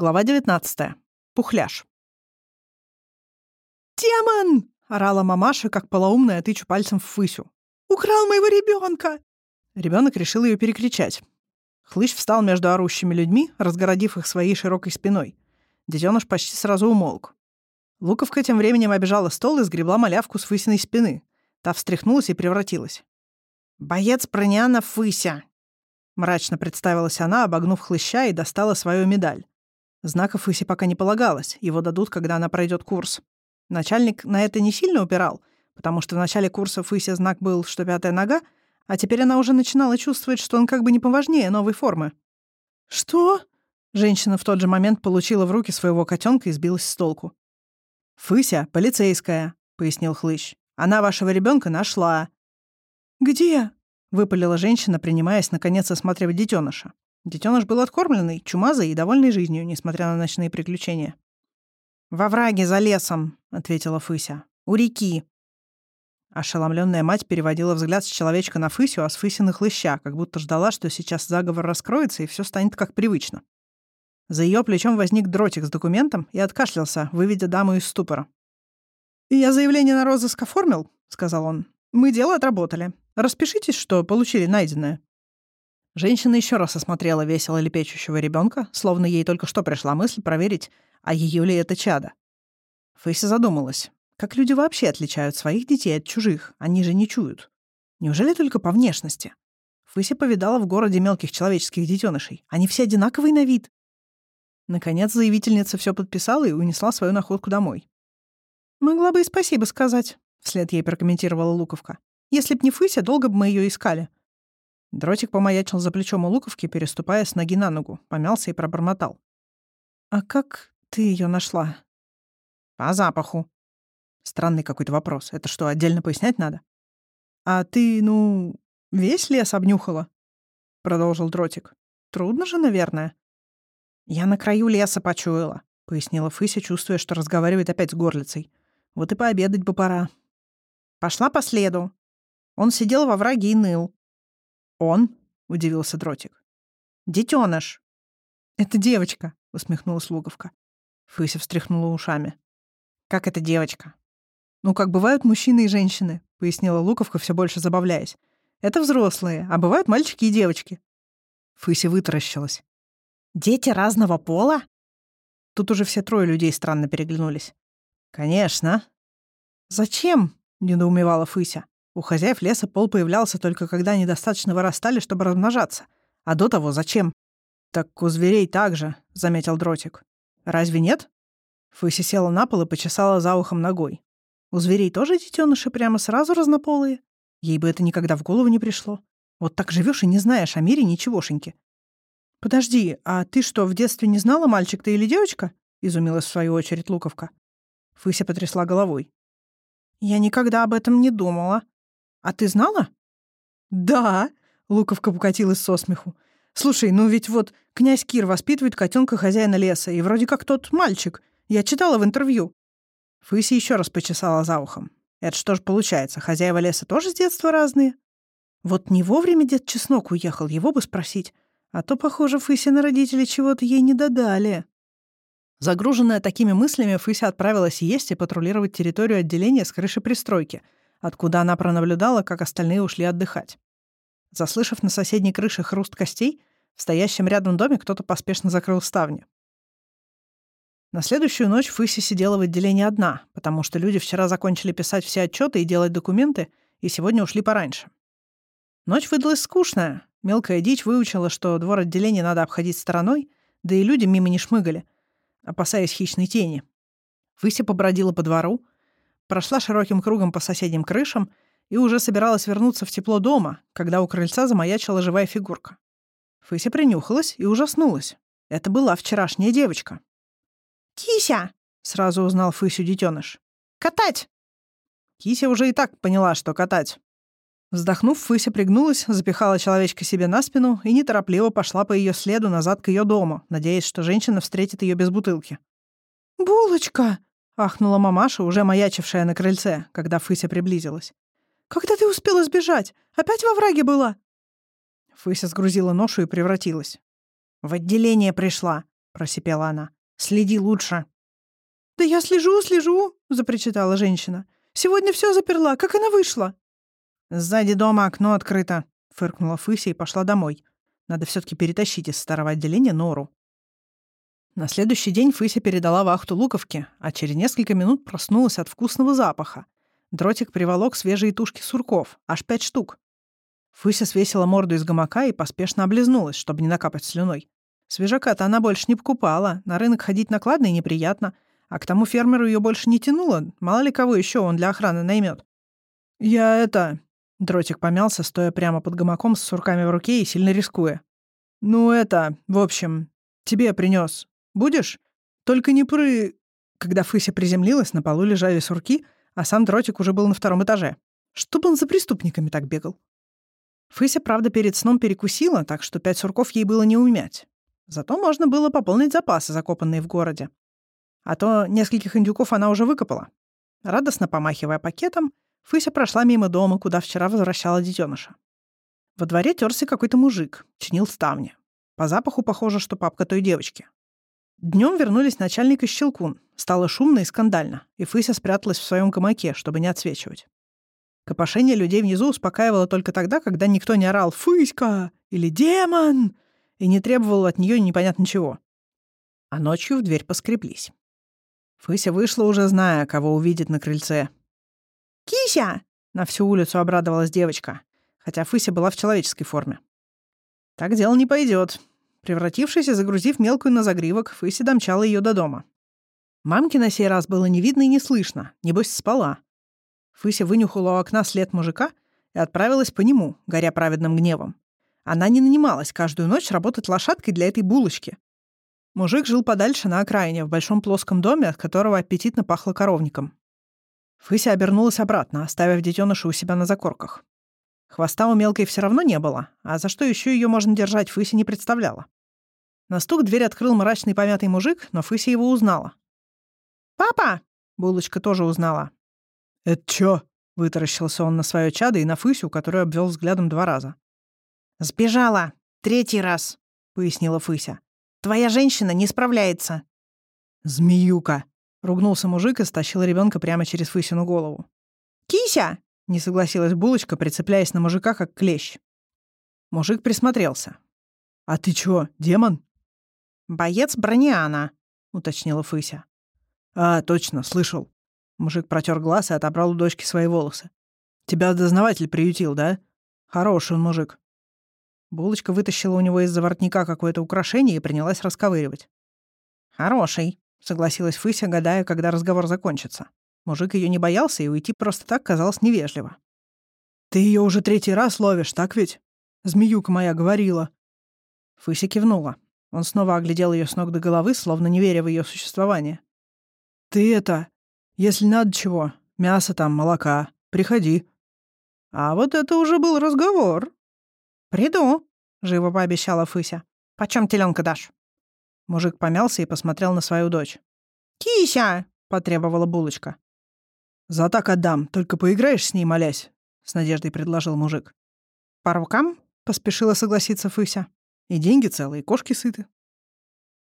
Глава 19. Пухляж. «Демон!» — орала мамаша, как полоумная, тычу пальцем в Фысю. «Украл моего ребенка!» Ребенок решил ее перекричать. Хлыщ встал между орущими людьми, разгородив их своей широкой спиной. Детеныш почти сразу умолк. Луковка тем временем обижала стол и сгребла малявку с Фысиной спины. Та встряхнулась и превратилась. «Боец Прониана Фыся!» Мрачно представилась она, обогнув хлыща и достала свою медаль. Знаков Иси пока не полагалось, его дадут, когда она пройдет курс. Начальник на это не сильно упирал, потому что в начале курса Фыси знак был, что пятая нога, а теперь она уже начинала чувствовать, что он как бы не поважнее новой формы. «Что?» Женщина в тот же момент получила в руки своего котенка и сбилась с толку. «Фыся, полицейская», — пояснил Хлыщ. «Она вашего ребенка нашла». «Где?» — выпалила женщина, принимаясь, наконец, осматривать детеныша. Детеныш был откормленный, чумазый и довольный жизнью, несмотря на ночные приключения. «Во враге за лесом», — ответила Фыся. «У реки». Ошеломленная мать переводила взгляд с человечка на Фысю, а с Фыси на хлыща, как будто ждала, что сейчас заговор раскроется и все станет как привычно. За ее плечом возник дротик с документом и откашлялся, выведя даму из ступора. «Я заявление на розыск оформил», — сказал он. «Мы дело отработали. Распишитесь, что получили найденное». Женщина еще раз осмотрела весело лепечущего ребенка, словно ей только что пришла мысль проверить, а ее ли это чадо. Фейси задумалась. Как люди вообще отличают своих детей от чужих? Они же не чуют. Неужели только по внешности? Фыся повидала в городе мелких человеческих детенышей. Они все одинаковые на вид. Наконец заявительница все подписала и унесла свою находку домой. «Могла бы и спасибо сказать», — вслед ей прокомментировала Луковка. «Если б не Фыся, долго бы мы ее искали. Дротик помаячил за плечом у луковки, переступая с ноги на ногу, помялся и пробормотал. «А как ты ее нашла?» «По запаху». Странный какой-то вопрос. Это что, отдельно пояснять надо? «А ты, ну, весь лес обнюхала?» — продолжил Дротик. «Трудно же, наверное». «Я на краю леса почуяла», — пояснила Фыся, чувствуя, что разговаривает опять с горлицей. «Вот и пообедать бы пора». Пошла по следу. Он сидел во враге и ныл. «Он?» — удивился Дротик. Детеныш. «Это девочка», — усмехнулась Луговка. Фыся встряхнула ушами. «Как это девочка?» «Ну, как бывают мужчины и женщины», — пояснила Луковка, все больше забавляясь. «Это взрослые, а бывают мальчики и девочки». Фыся вытаращилась. «Дети разного пола?» Тут уже все трое людей странно переглянулись. «Конечно». «Зачем?» — недоумевала Фыся. У хозяев леса пол появлялся только когда они достаточно вырастали, чтобы размножаться. А до того зачем? «Так у зверей так же», — заметил Дротик. «Разве нет?» Фыси села на пол и почесала за ухом ногой. «У зверей тоже детеныши прямо сразу разнополые? Ей бы это никогда в голову не пришло. Вот так живешь и не знаешь о мире ничегошеньки». «Подожди, а ты что, в детстве не знала, мальчик ты или девочка?» — изумилась в свою очередь Луковка. Фыся потрясла головой. «Я никогда об этом не думала. А ты знала? Да, Луковка покатилась со смеху. Слушай, ну ведь вот князь Кир воспитывает котенка хозяина леса, и вроде как тот мальчик. Я читала в интервью. Фыси еще раз почесала за ухом. Это что ж получается, хозяева леса тоже с детства разные? Вот не вовремя дед Чеснок уехал, его бы спросить. А то, похоже, Фысины родители чего-то ей не додали. Загруженная такими мыслями, Фыся отправилась есть и патрулировать территорию отделения с крыши пристройки — откуда она пронаблюдала, как остальные ушли отдыхать. Заслышав на соседней крыше хруст костей, в стоящем рядом доме кто-то поспешно закрыл ставни. На следующую ночь Фыси сидела в отделении одна, потому что люди вчера закончили писать все отчеты и делать документы, и сегодня ушли пораньше. Ночь выдалась скучная. Мелкая дичь выучила, что двор отделения надо обходить стороной, да и люди мимо не шмыгали, опасаясь хищной тени. Фыся побродила по двору, прошла широким кругом по соседним крышам и уже собиралась вернуться в тепло дома, когда у крыльца замаячила живая фигурка. Фыся принюхалась и ужаснулась. Это была вчерашняя девочка. «Кися!» — сразу узнал Фысю детеныш. «Катать!» Кися уже и так поняла, что катать. Вздохнув, Фыся пригнулась, запихала человечка себе на спину и неторопливо пошла по ее следу назад к ее дому, надеясь, что женщина встретит ее без бутылки. «Булочка!» Ахнула мамаша, уже маячившая на крыльце, когда Фыся приблизилась. «Когда ты успела сбежать? Опять во враге была?» Фыся сгрузила ношу и превратилась. «В отделение пришла», — просипела она. «Следи лучше». «Да я слежу, слежу!» — запричитала женщина. «Сегодня все заперла. Как она вышла?» «Сзади дома окно открыто», — фыркнула Фыся и пошла домой. Надо все таки перетащить из старого отделения нору. На следующий день Фыся передала вахту Луковке, а через несколько минут проснулась от вкусного запаха. Дротик приволок свежие тушки сурков, аж пять штук. Фыся свесила морду из гамака и поспешно облизнулась, чтобы не накапать слюной. Свежака-то она больше не покупала, на рынок ходить накладно и неприятно, а к тому фермеру ее больше не тянуло, мало ли кого еще он для охраны наймет. «Я это...» — дротик помялся, стоя прямо под гамаком с сурками в руке и сильно рискуя. «Ну это... В общем, тебе принес. Будешь? Только не пры...» Когда Фыся приземлилась, на полу лежали сурки, а сам дротик уже был на втором этаже. Чтоб он за преступниками так бегал. Фыся, правда, перед сном перекусила, так что пять сурков ей было не умять. Зато можно было пополнить запасы, закопанные в городе. А то нескольких индюков она уже выкопала. Радостно помахивая пакетом, Фыся прошла мимо дома, куда вчера возвращала детеныша. Во дворе терся какой-то мужик, чинил ставни. По запаху похоже, что папка той девочки. Днем вернулись начальник и Щелкун. Стало шумно и скандально, и Фыся спряталась в своем гамаке, чтобы не отсвечивать. Копошение людей внизу успокаивало только тогда, когда никто не орал «Фыська!» или «Демон!» и не требовал от нее непонятно чего. А ночью в дверь поскреблись. Фыся вышла, уже зная, кого увидит на крыльце. «Кися!» — на всю улицу обрадовалась девочка, хотя Фыся была в человеческой форме. «Так дело не пойдет. Превратившись и загрузив мелкую на загривок, Фыся домчала ее до дома. Мамки на сей раз было не видно и не слышно, небось спала. Фыся вынюхала у окна след мужика и отправилась по нему, горя праведным гневом. Она не нанималась каждую ночь работать лошадкой для этой булочки. Мужик жил подальше на окраине, в большом плоском доме, от которого аппетитно пахло коровником. Фыся обернулась обратно, оставив детеныша у себя на закорках. Хвоста у мелкой все равно не было, а за что еще ее можно держать, Фыся не представляла. На стук дверь открыл мрачный помятый мужик, но Фыся его узнала. «Папа!» — Булочка тоже узнала. «Это чё?» — вытаращился он на свое чадо и на Фысю, которую обвел взглядом два раза. «Сбежала. Третий раз», — пояснила Фыся. «Твоя женщина не справляется». «Змеюка!» — ругнулся мужик и стащил ребенка прямо через Фысину голову. «Кися!» — не согласилась булочка, прицепляясь на мужика, как клещ. Мужик присмотрелся. «А ты чё, демон?» «Боец Брониана», — уточнила Фыся. «А, точно, слышал. Мужик протер глаз и отобрал у дочки свои волосы. «Тебя дознаватель приютил, да? Хороший он мужик». Булочка вытащила у него из-за воротника какое-то украшение и принялась расковыривать. «Хороший», — согласилась Фыся, гадая, когда разговор закончится. Мужик ее не боялся, и уйти просто так казалось невежливо. «Ты ее уже третий раз ловишь, так ведь? Змеюка моя говорила». Фыся кивнула. Он снова оглядел ее с ног до головы, словно не веря в ее существование. «Ты это... Если надо чего, мясо там, молока, приходи. А вот это уже был разговор. Приду, живо пообещала Фыся. Почем теленка дашь? Мужик помялся и посмотрел на свою дочь. «Кися!» — потребовала булочка. «За так отдам, только поиграешь с ней, молясь», — с надеждой предложил мужик. «По рукам?» — поспешила согласиться Фыся. «И деньги целые, и кошки сыты».